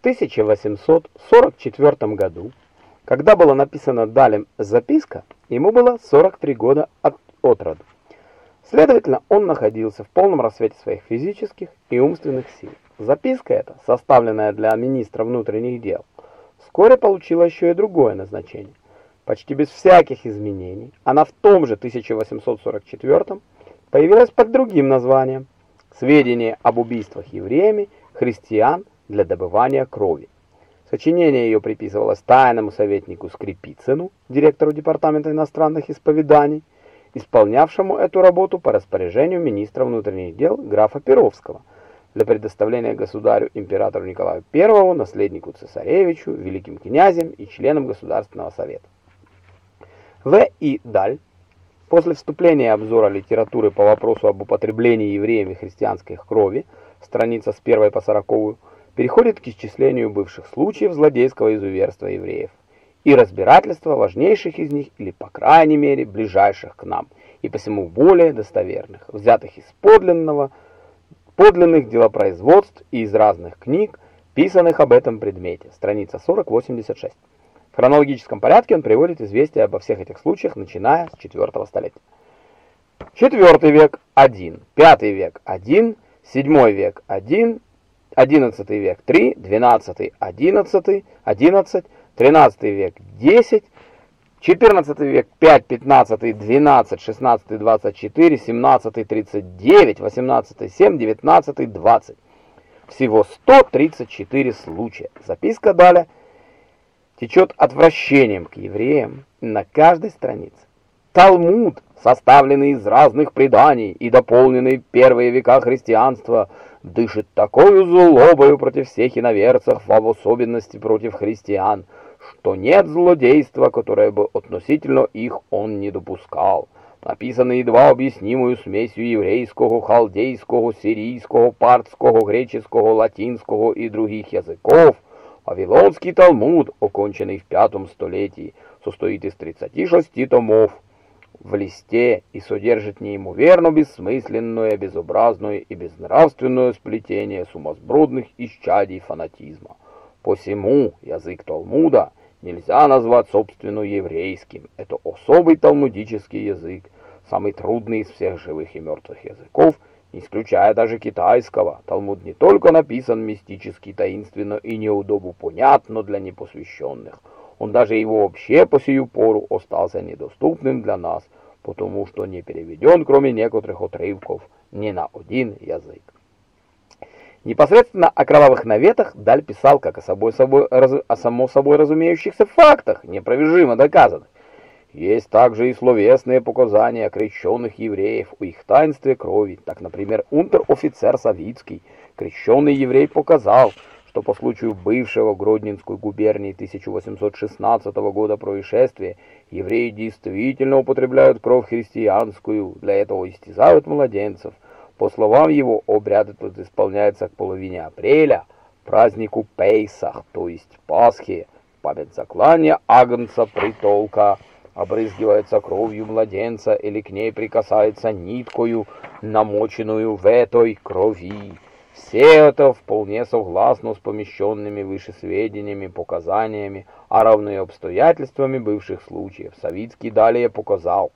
1844 году, когда была написана Далем записка, ему было 43 года от, от роду. Следовательно, он находился в полном рассвете своих физических и умственных сил. Записка эта, составленная для министра внутренних дел, вскоре получила еще и другое назначение. Почти без всяких изменений, она в том же 1844 появилась под другим названием «Сведения об убийствах евреями христиан для добывания крови». Сочинение ее приписывалось тайному советнику Скрипицыну, директору департамента иностранных исповеданий, исполнявшему эту работу по распоряжению министра внутренних дел графа Перовского для предоставления государю императору Николаю I, наследнику цесаревичу, великим князем и членам Государственного совета. В. И. Даль после вступления обзора литературы по вопросу об употреблении евреями христианской крови, страница с 1 по 40, переходит к исчислению бывших случаев злодейского изуверства евреев и разбирательства важнейших из них или, по крайней мере, ближайших к нам, и посему более достоверных, взятых из подлинного, подлинных делопроизводств и из разных книг, писанных об этом предмете, страница 40-86. В хронологическом порядке он приводит известия обо всех этих случаях, начиная с IV столетия. Четвертый век – 1, пятый век – 1, седьмой век – 1, одиннадцатый век – 3, двенадцатый – 11, 11, 13 век 10, 14 век 5, 15, 12, 16, 24, 17, 39, 18, 7, 19, 20. Всего 134 случая. Записка далее течет отвращением к евреям на каждой странице. Талмуд, составленный из разных преданий и дополненный первые века христианства, дышит такой злобою против всех иноверцев, в особенности против христиан – что нет злодейства, которое бы относительно их он не допускал. Написано едва объяснимую смесью еврейского, халдейского, сирийского, партского, греческого, латинского и других языков, Вавилонский Талмуд, оконченный в пятом столетии, состоит из 36 томов в листе и содержит неимоверно бессмысленное, безобразное и безнравственное сплетение сумасбродных исчадий фанатизма. Посему язык Талмуда нельзя назвать собственно еврейским. Это особый талмудический язык, самый трудный из всех живых и мертвых языков, не исключая даже китайского. Талмуд не только написан мистически, таинственно и неудобу понятно для непосвященных, он даже его вообще по сию пору остался недоступным для нас, потому что не переведен, кроме некоторых отрывков, ни на один язык. Непосредственно о кровавых наветах Даль писал как о, собой, собой, раз, о само собой разумеющихся фактах, непровержимо доказанных. Есть также и словесные показания крещенных евреев о их таинстве крови. Так, например, унтер-офицер Савицкий, крещенный еврей, показал, что по случаю бывшего Гродненской губернии 1816 года происшествия евреи действительно употребляют кровь христианскую, для этого истязают младенцев – по словам его, обряд этот исполняется к половине апреля, празднику Пейсах, то есть Пасхи, память заклания Агнца притолка, обрызгивается кровью младенца или к ней прикасается ниткою, намоченную в этой крови. Все это вполне согласно с помещенными выше сведениями, показаниями, а равно и обстоятельствами бывших случаев. Савицкий далее показал,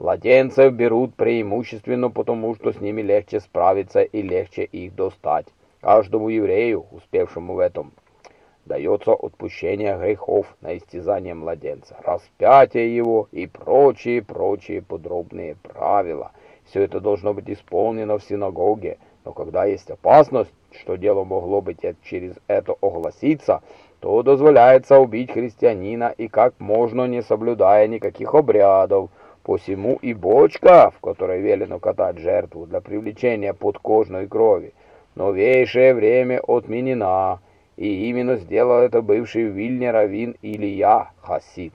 Младенцев берут преимущественно потому, что с ними легче справиться и легче их достать. Каждому еврею, успевшему в этом, дается отпущение грехов на истязание младенца, распятие его и прочие-прочие подробные правила. Все это должно быть исполнено в синагоге, но когда есть опасность, что дело могло быть через это огласиться, то дозволяется убить христианина и как можно не соблюдая никаких обрядов, Посему и бочка, в которой велено катать жертву для привлечения подкожной крови, новейшее время отменена, и именно сделал это бывший в Вильне Илья Хасид.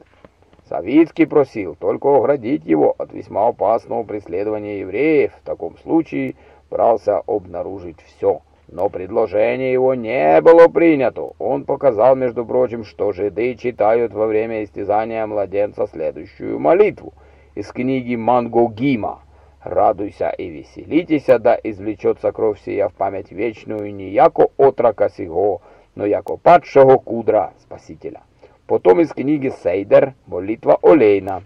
Савицкий просил только оградить его от весьма опасного преследования евреев, в таком случае брался обнаружить все. Но предложение его не было принято. Он показал, между прочим, что жиды читают во время истязания младенца следующую молитву — из книги Мангогима. «Радуйся и веселитесь, да извлечется кровь сия в память вечную не яко отрака сего, но яко падшего кудра спасителя. Потом из книги Сейдер «Молитва Олейна».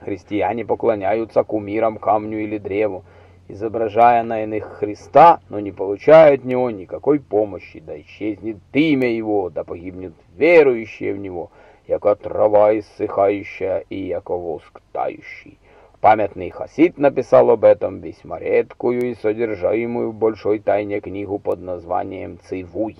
Христиане поклоняются кумирам, камню или древу, изображая на иных Христа, но не получают от Него никакой помощи, да исчезнет имя Его, да погибнет верующие в Него, яко трава иссыхающая и яко воск тающий. Памятный хасид написал об этом весьма редкую и содержимую в большой тайне книгу под названием «Цивуй».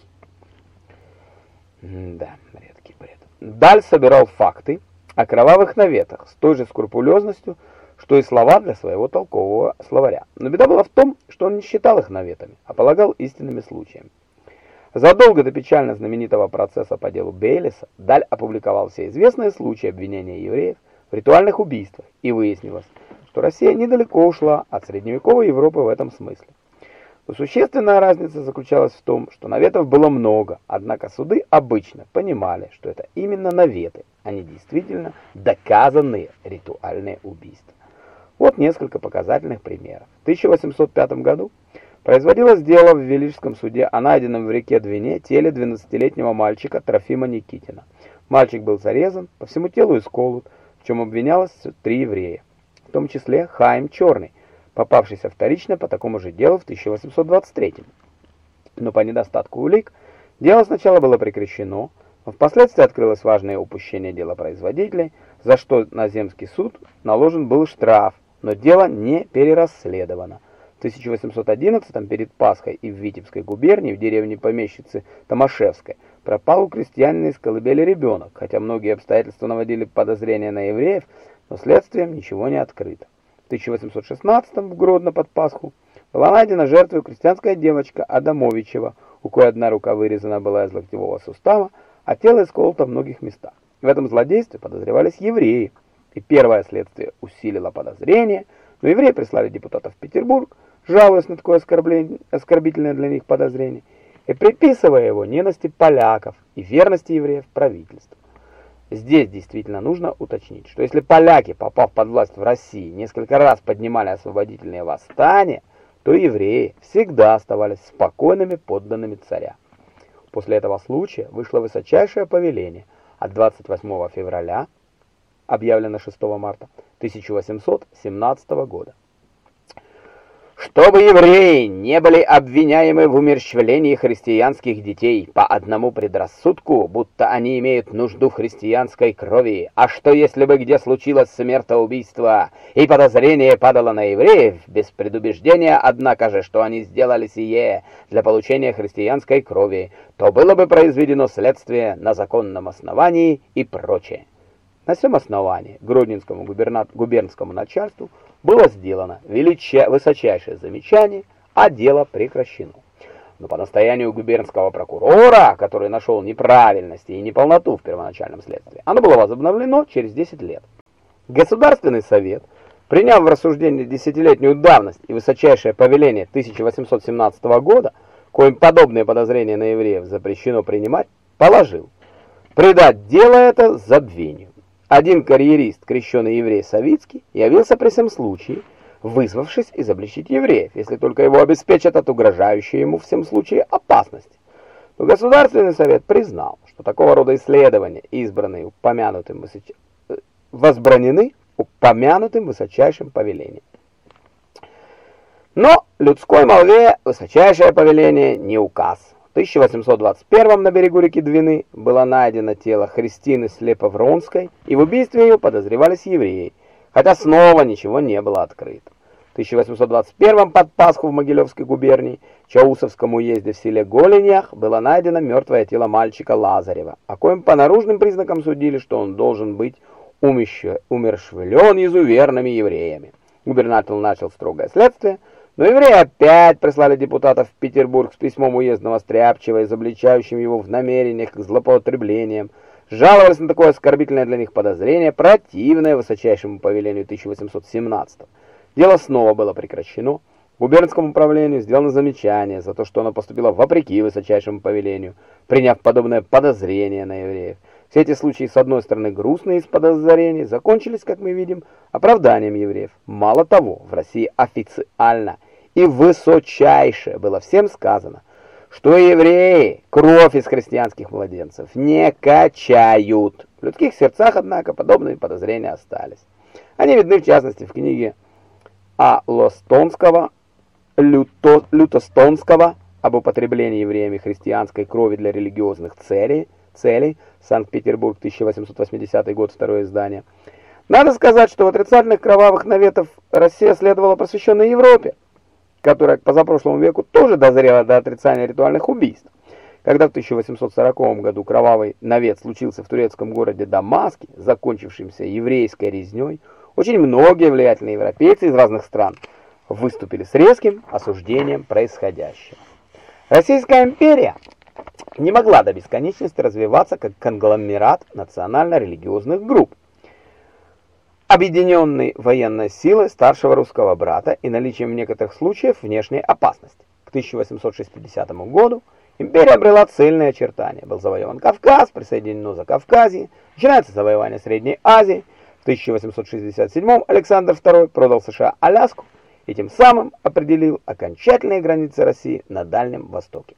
Да, редкий бред. Даль собирал факты о кровавых наветах с той же скрупулезностью, что и слова для своего толкового словаря. Но беда была в том, что он не считал их наветами, а полагал истинными случаями. Задолго до печально знаменитого процесса по делу Бейлиса Даль опубликовал все известные случаи обвинения евреев в ритуальных убийствах, и выяснилось, что Россия недалеко ушла от средневековой Европы в этом смысле. Но существенная разница заключалась в том, что наветов было много, однако суды обычно понимали, что это именно наветы, а не действительно доказанные ритуальные убийства. Вот несколько показательных примеров. В 1805 году производилось дело в Велижском суде о найденном в реке Двине теле 12-летнего мальчика Трофима Никитина. Мальчик был зарезан, по всему телу исколот, в чем обвинялось три еврея, в том числе Хаим Черный, попавшийся вторично по такому же делу в 1823. Но по недостатку улик дело сначала было прекращено, но впоследствии открылось важное упущение делопроизводителей, за что на земский суд наложен был штраф но дело не перерасследовано. В 1811 перед Пасхой и в Витебской губернии в деревне помещицы Томашевской пропал у крестьянина из колыбели ребенок, хотя многие обстоятельства наводили подозрения на евреев, но следствием ничего не открыто. В 1816 в Гродно под Пасху была найдена жертвой крестьянская девочка Адамовичева, у кое одна рука вырезана была из локтевого сустава, а тело исколото в многих местах. В этом злодействе подозревались евреи, и первое следствие усилило подозрение, но евреи прислали депутатов в Петербург, жалуясь на такое оскорбление, оскорбительное для них подозрение, и приписывая его ненависти поляков и верности евреев правительству. Здесь действительно нужно уточнить, что если поляки, попав под власть в России, несколько раз поднимали освободительные восстания, то евреи всегда оставались спокойными подданными царя. После этого случая вышло высочайшее повеление от 28 февраля объявлено 6 марта 1817 года. Чтобы евреи не были обвиняемы в умерщвлении христианских детей по одному предрассудку, будто они имеют нужду в христианской крови, а что если бы где случилось смертоубийство, и подозрение падало на евреев, без предубеждения, однако же, что они сделали сие для получения христианской крови, то было бы произведено следствие на законном основании и прочее. На всем основании Гродненскому губернскому начальству было сделано велича... высочайшее замечание, а дело прекращено. Но по настоянию губернского прокурора, который нашел неправильности и неполноту в первоначальном следствии, оно было возобновлено через 10 лет. Государственный совет, приняв в рассуждение десятилетнюю давность и высочайшее повеление 1817 года, коим подобные подозрения на евреев запрещено принимать, положил предать дело это забвению. Один карьерист, крещеный еврей Савицкий, явился при всем случае, вызвавшись изобличить евреев, если только его обеспечат от угрожающей ему всем случае опасности. Но Государственный совет признал, что такого рода исследования, избранные упомянутым высоч... Э, возбранены упомянутым высочайшим повелением. Но людской молве высочайшее повеление не указ. 1821 на берегу реки Двины было найдено тело Христины Слеповронской, и в убийстве ее подозревались евреи, хотя снова ничего не было открыто. В 1821 под Пасху в Могилевской губернии, Чаусовском уезде в селе Голенях, было найдено мертвое тело мальчика Лазарева, о коем по наружным признакам судили, что он должен быть умершвлен изуверными евреями. Губернатор начал строгое следствие, но евреи опять прислали депутатов в Петербург с письмом уездного Стряпчева, изобличающим его в намерениях к злоупотреблениям, жаловались на такое оскорбительное для них подозрение, противное высочайшему повелению 1817 -го. Дело снова было прекращено. Губернскому управлению сделано замечание за то, что оно поступило вопреки высочайшему повелению, приняв подобное подозрение на евреев. Все эти случаи, с одной стороны, грустные из подозрений, закончились, как мы видим, оправданием евреев. Мало того, в России официально и высочайше было всем сказано, что евреи кровь из христианских младенцев не качают. В людских сердцах, однако, подобные подозрения остались. Они видны, в частности, в книге Алостонского, Люто, Лютостонского об употреблении евреями христианской крови для религиозных целей, целей Санкт-Петербург, 1880 год, второе издание. Надо сказать, что в отрицательных кровавых наветов Россия следовала просвещенной Европе, которая к позапрошлому веку тоже дозрела до отрицания ритуальных убийств. Когда в 1840 году кровавый навет случился в турецком городе Дамаске, закончившимся еврейской резней, очень многие влиятельные европейцы из разных стран выступили с резким осуждением происходящего. Российская империя не могла до бесконечности развиваться как конгломерат национально-религиозных групп, объединенный военной силой старшего русского брата и наличием в некоторых случаях внешней опасности. К 1860 году империя обрела цельные очертания. Был завоеван Кавказ, присоединено Закавказье, начинается завоевание Средней Азии. В 1867 Александр II продал США Аляску и тем самым определил окончательные границы России на Дальнем Востоке.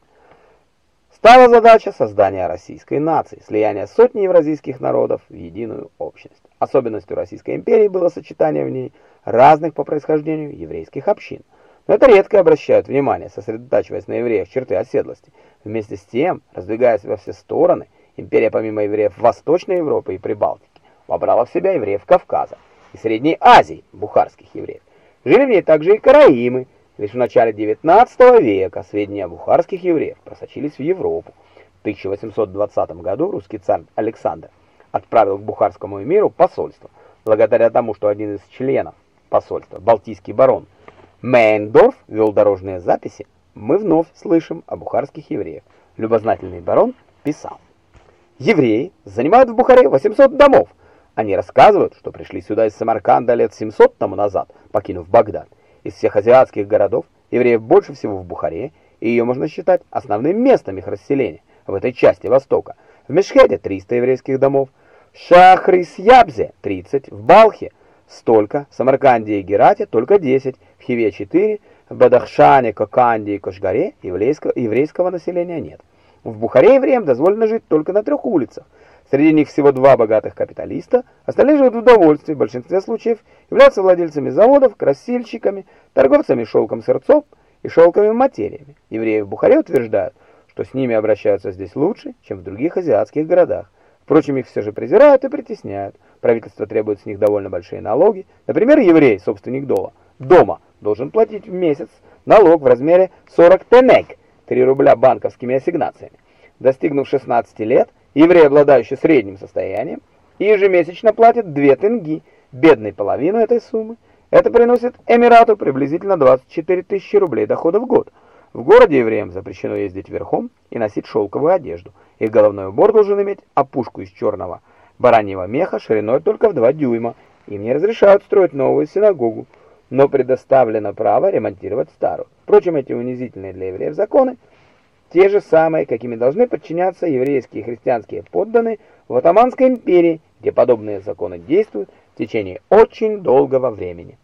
Стала задача создания российской нации, слияния сотни евразийских народов в единую общность. Особенностью Российской империи было сочетание в ней разных по происхождению еврейских общин. Но это редко обращают внимание, сосредотачиваясь на евреях черты оседлости. Вместе с тем, раздвигаясь во все стороны, империя помимо евреев Восточной Европы и Прибалтики, вобрала в себя евреев Кавказа и Средней Азии, бухарских евреев. Жили в ней также и караимы, Лишь в начале XIX века сведения о бухарских евреях просочились в Европу. В 1820 году русский царь Александр отправил к бухарскому эмиру посольство. Благодаря тому, что один из членов посольства, балтийский барон Мейндорф, вел дорожные записи, мы вновь слышим о бухарских евреях. Любознательный барон писал. Евреи занимают в Бухаре 800 домов. Они рассказывают, что пришли сюда из Самарканда лет 700 тому назад, покинув Багдад. Из всех азиатских городов евреев больше всего в Бухаре, и ее можно считать основным местом их расселения в этой части Востока. В Мешхеде 300 еврейских домов, в Шахрисьябзе 30, в Балхе столько, в Самарканде и Герате только 10, в Хиве 4, в Бадахшане, Коканде и Кошгаре еврейского, еврейского населения нет. В Бухаре евреям дозволено жить только на трех улицах – Среди них всего два богатых капиталиста, остальные живут в удовольствии, в большинстве случаев являются владельцами заводов, красильщиками, торговцами шелком сырцов и шелковыми материями. Евреи в Бухаре утверждают, что с ними обращаются здесь лучше, чем в других азиатских городах. Впрочем, их все же презирают и притесняют. Правительство требует с них довольно большие налоги. Например, еврей, собственник дома, дома должен платить в месяц налог в размере 40 тенек, 3 рубля банковскими ассигнациями. Достигнув 16 лет, Еврей, обладающий средним состоянием, ежемесячно платит 2 тенги, бедной половину этой суммы. Это приносит Эмирату приблизительно 24 тысячи рублей дохода в год. В городе евреям запрещено ездить верхом и носить шелковую одежду. Их головной убор должен иметь опушку из черного бараньего меха шириной только в 2 дюйма. Им не разрешают строить новую синагогу, но предоставлено право ремонтировать старую. Впрочем, эти унизительные для евреев законы – те же самые, какими должны подчиняться еврейские и христианские подданные в Отоманской империи, где подобные законы действуют в течение очень долгого времени.